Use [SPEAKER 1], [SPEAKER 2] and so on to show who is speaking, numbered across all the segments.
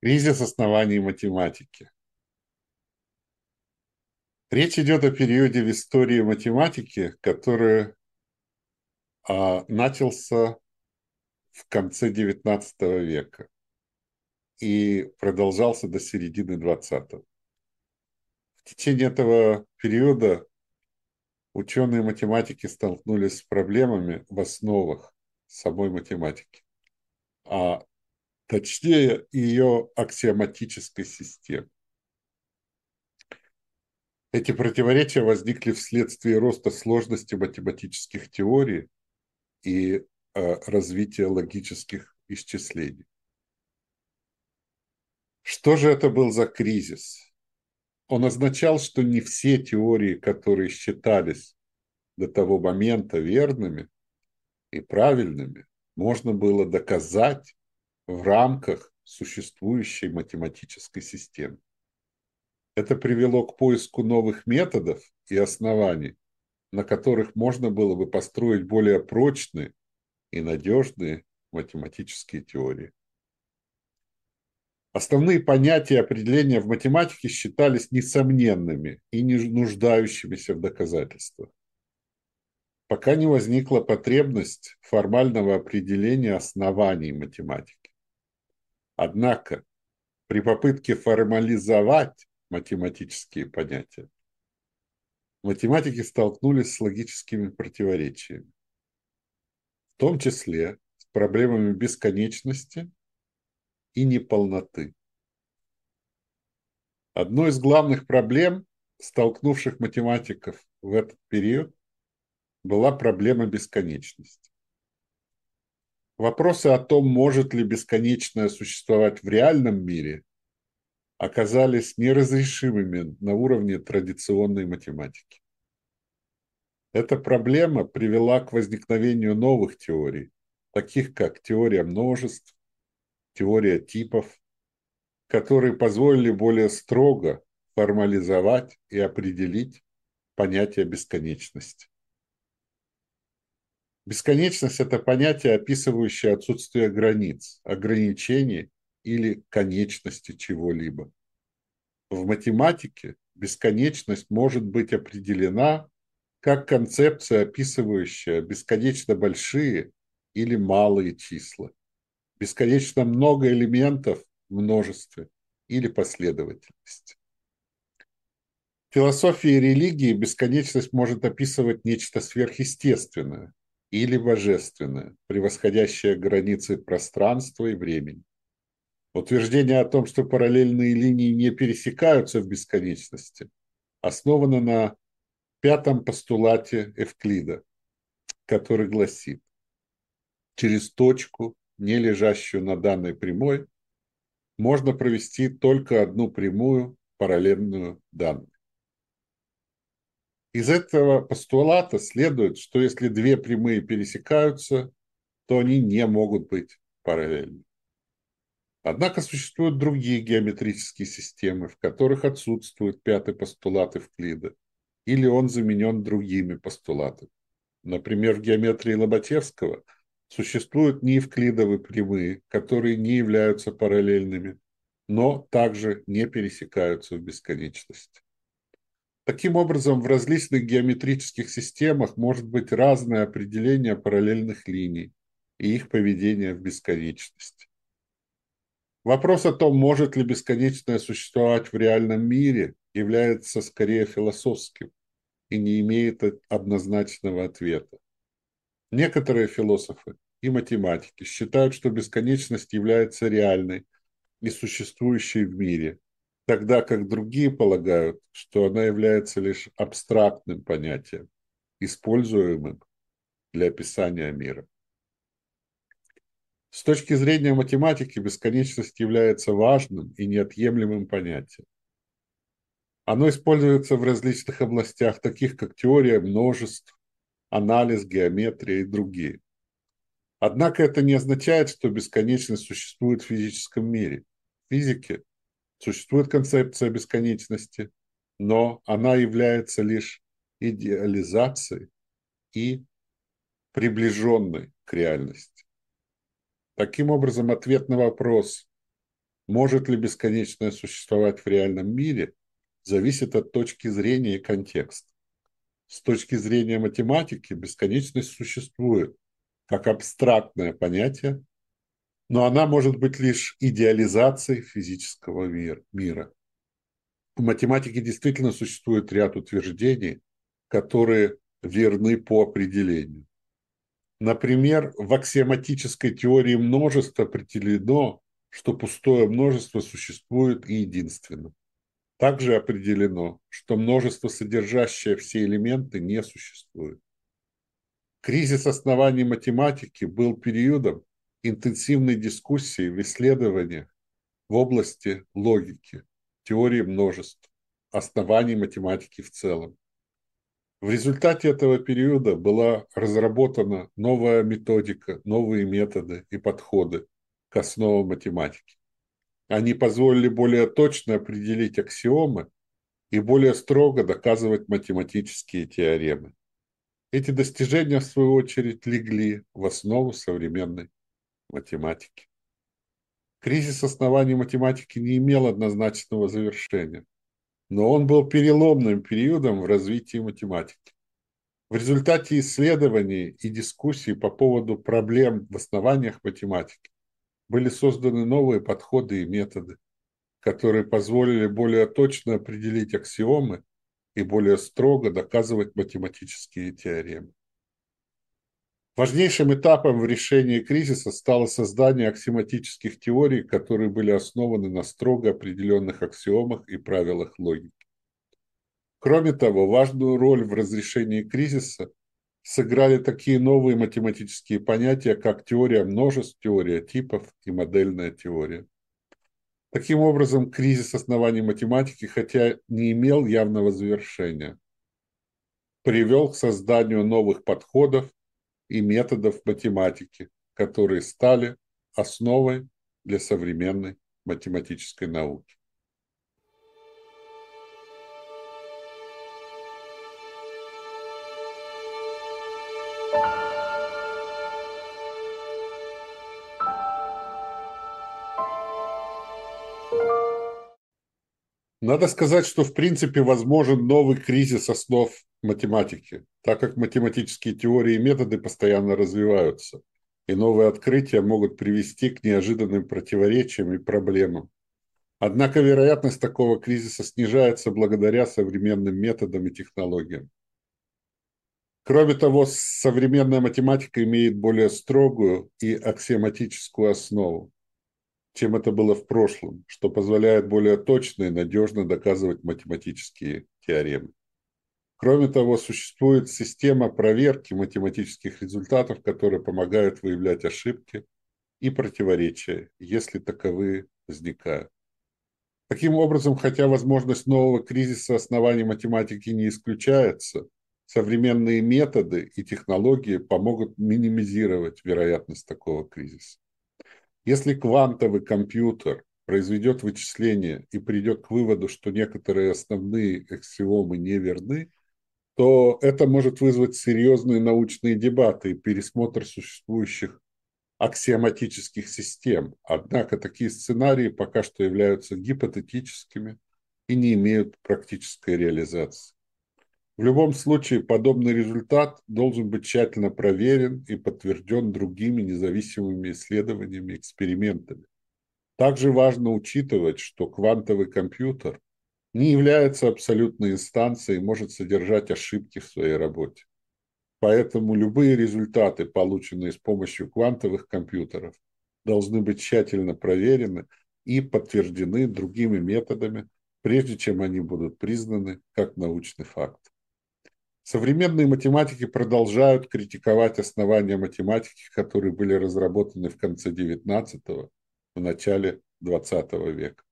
[SPEAKER 1] Кризис оснований математики. Речь идет о периоде в истории математики, который а, начался в конце XIX века и продолжался до середины XX. В течение этого периода ученые математики столкнулись с проблемами в основах самой математики. А точнее ее аксиоматической системы. Эти противоречия возникли вследствие роста сложности математических теорий и э, развития логических исчислений. Что же это был за кризис? Он означал, что не все теории, которые считались до того момента верными и правильными, можно было доказать в рамках существующей математической системы. Это привело к поиску новых методов и оснований, на которых можно было бы построить более прочные и надежные математические теории. Основные понятия и определения в математике считались несомненными и не нуждающимися в доказательствах. Пока не возникла потребность формального определения оснований математики. Однако при попытке формализовать математические понятия, математики столкнулись с логическими противоречиями, в том числе с проблемами бесконечности и неполноты. Одной из главных проблем, столкнувших математиков в этот период, была проблема бесконечности. Вопросы о том, может ли бесконечное существовать в реальном мире, оказались неразрешимыми на уровне традиционной математики. Эта проблема привела к возникновению новых теорий, таких как теория множеств, теория типов, которые позволили более строго формализовать и определить понятие бесконечности. Бесконечность – это понятие, описывающее отсутствие границ, ограничений или конечности чего-либо. В математике бесконечность может быть определена как концепция, описывающая бесконечно большие или малые числа, бесконечно много элементов в множестве или последовательность. В философии и религии бесконечность может описывать нечто сверхъестественное, или божественное, превосходящее границы пространства и времени. Утверждение о том, что параллельные линии не пересекаются в бесконечности, основано на пятом постулате Эвклида, который гласит, через точку, не лежащую на данной прямой, можно провести только одну прямую, параллельную данной. Из этого постулата следует, что если две прямые пересекаются, то они не могут быть параллельны. Однако существуют другие геометрические системы, в которых отсутствует пятый постулат Эвклида, или он заменен другими постулатами. Например, в геометрии Лоботевского существуют неевклидовые прямые, которые не являются параллельными, но также не пересекаются в бесконечности. Таким образом, в различных геометрических системах может быть разное определение параллельных линий и их поведение в бесконечности. Вопрос о том, может ли бесконечное существовать в реальном мире, является скорее философским и не имеет однозначного ответа. Некоторые философы и математики считают, что бесконечность является реальной и существующей в мире, тогда как другие полагают, что она является лишь абстрактным понятием, используемым для описания мира. С точки зрения математики бесконечность является важным и неотъемлемым понятием. Оно используется в различных областях, таких как теория множеств, анализ, геометрия и другие. Однако это не означает, что бесконечность существует в физическом мире. В физике Существует концепция бесконечности, но она является лишь идеализацией и приближенной к реальности. Таким образом, ответ на вопрос, может ли бесконечное существовать в реальном мире, зависит от точки зрения и контекста. С точки зрения математики бесконечность существует как абстрактное понятие, но она может быть лишь идеализацией физического мира. В математике действительно существует ряд утверждений, которые верны по определению. Например, в аксиоматической теории множества определено, что пустое множество существует и единственно. Также определено, что множество, содержащее все элементы, не существует. Кризис оснований математики был периодом интенсивной дискуссии в исследованиях в области логики, теории множеств, оснований математики в целом. В результате этого периода была разработана новая методика, новые методы и подходы к основам математики. Они позволили более точно определить аксиомы и более строго доказывать математические теоремы. Эти достижения, в свою очередь, легли в основу современной математики. Кризис оснований математики не имел однозначного завершения, но он был переломным периодом в развитии математики. В результате исследований и дискуссий по поводу проблем в основаниях математики были созданы новые подходы и методы, которые позволили более точно определить аксиомы и более строго доказывать математические теоремы. Важнейшим этапом в решении кризиса стало создание аксиоматических теорий, которые были основаны на строго определенных аксиомах и правилах логики. Кроме того, важную роль в разрешении кризиса сыграли такие новые математические понятия, как теория множеств, теория типов и модельная теория. Таким образом, кризис оснований математики, хотя не имел явного завершения, привел к созданию новых подходов и методов математики, которые стали основой для современной математической науки. Надо сказать, что в принципе возможен новый кризис основ математики, так как математические теории и методы постоянно развиваются, и новые открытия могут привести к неожиданным противоречиям и проблемам. Однако вероятность такого кризиса снижается благодаря современным методам и технологиям. Кроме того, современная математика имеет более строгую и аксиоматическую основу чем это было в прошлом, что позволяет более точно и надежно доказывать математические теоремы. Кроме того, существует система проверки математических результатов, которая помогает выявлять ошибки и противоречия, если таковые возникают. Таким образом, хотя возможность нового кризиса оснований математики не исключается, современные методы и технологии помогут минимизировать вероятность такого кризиса. Если квантовый компьютер произведет вычисление и придет к выводу, что некоторые основные аксиомы не верны, то это может вызвать серьезные научные дебаты и пересмотр существующих аксиоматических систем. Однако такие сценарии пока что являются гипотетическими и не имеют практической реализации. В любом случае, подобный результат должен быть тщательно проверен и подтвержден другими независимыми исследованиями и экспериментами. Также важно учитывать, что квантовый компьютер не является абсолютной инстанцией и может содержать ошибки в своей работе. Поэтому любые результаты, полученные с помощью квантовых компьютеров, должны быть тщательно проверены и подтверждены другими методами, прежде чем они будут признаны как научный факт. Современные математики продолжают критиковать основания математики, которые были разработаны в конце XIX в начале XX века.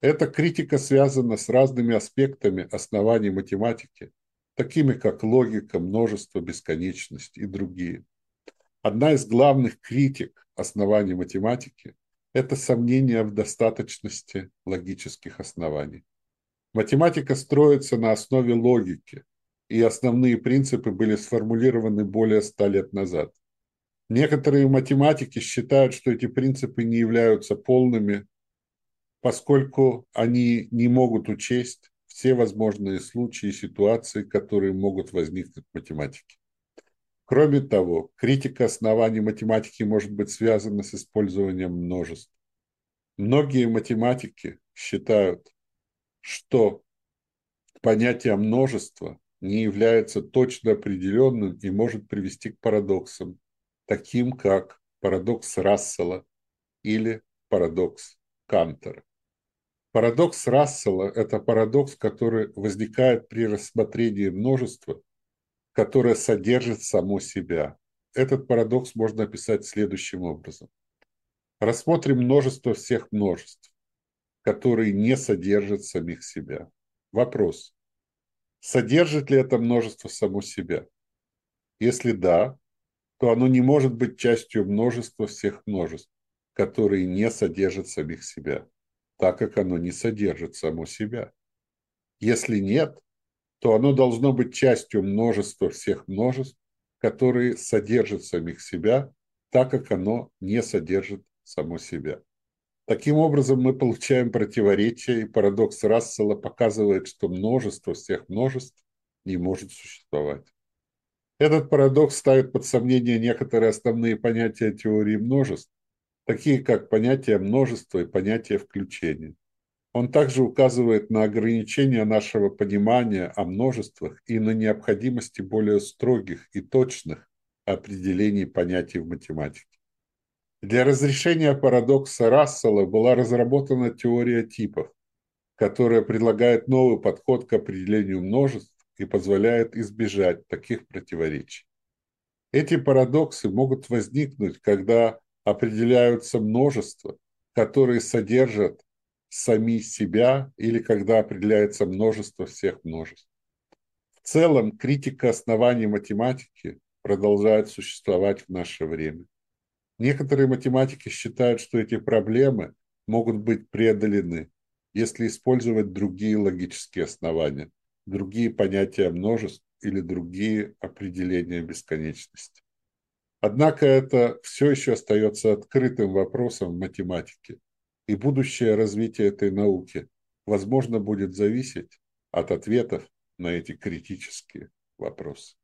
[SPEAKER 1] Эта критика связана с разными аспектами оснований математики, такими как логика, множество, бесконечность и другие. Одна из главных критик оснований математики – это сомнение в достаточности логических оснований. Математика строится на основе логики, и основные принципы были сформулированы более ста лет назад. Некоторые математики считают, что эти принципы не являются полными поскольку они не могут учесть все возможные случаи и ситуации, которые могут возникнуть в математике. Кроме того, критика оснований математики может быть связана с использованием множеств. Многие математики считают, что понятие множества не является точно определенным и может привести к парадоксам, таким как парадокс Рассела или парадокс Кантера. Парадокс Рассела – это парадокс, который возникает при рассмотрении множества, которое содержит само себя. Этот парадокс можно описать следующим образом. Рассмотрим множество всех множеств, которые не содержат самих себя. Вопрос. Содержит ли это множество само себя? Если да, то оно не может быть частью множества всех множеств, которые не содержат самих себя так как оно не содержит само себя. Если нет, то оно должно быть частью множества всех множеств, которые содержат самих себя, так как оно не содержит само себя. Таким образом, мы получаем противоречие, и парадокс Рассела показывает, что множество всех множеств не может существовать. Этот парадокс ставит под сомнение некоторые основные понятия теории множеств, такие как понятие множества и понятие включения. Он также указывает на ограничения нашего понимания о множествах и на необходимости более строгих и точных определений понятий в математике. Для разрешения парадокса Рассела была разработана теория типов, которая предлагает новый подход к определению множеств и позволяет избежать таких противоречий. Эти парадоксы могут возникнуть, когда определяются множества, которые содержат сами себя или когда определяется множество всех множеств. В целом, критика оснований математики продолжает существовать в наше время. Некоторые математики считают, что эти проблемы могут быть преодолены, если использовать другие логические основания, другие понятия множеств или другие определения бесконечности. Однако это все еще остается открытым вопросом в математике, и будущее развитие этой науки, возможно, будет зависеть от ответов на эти критические вопросы.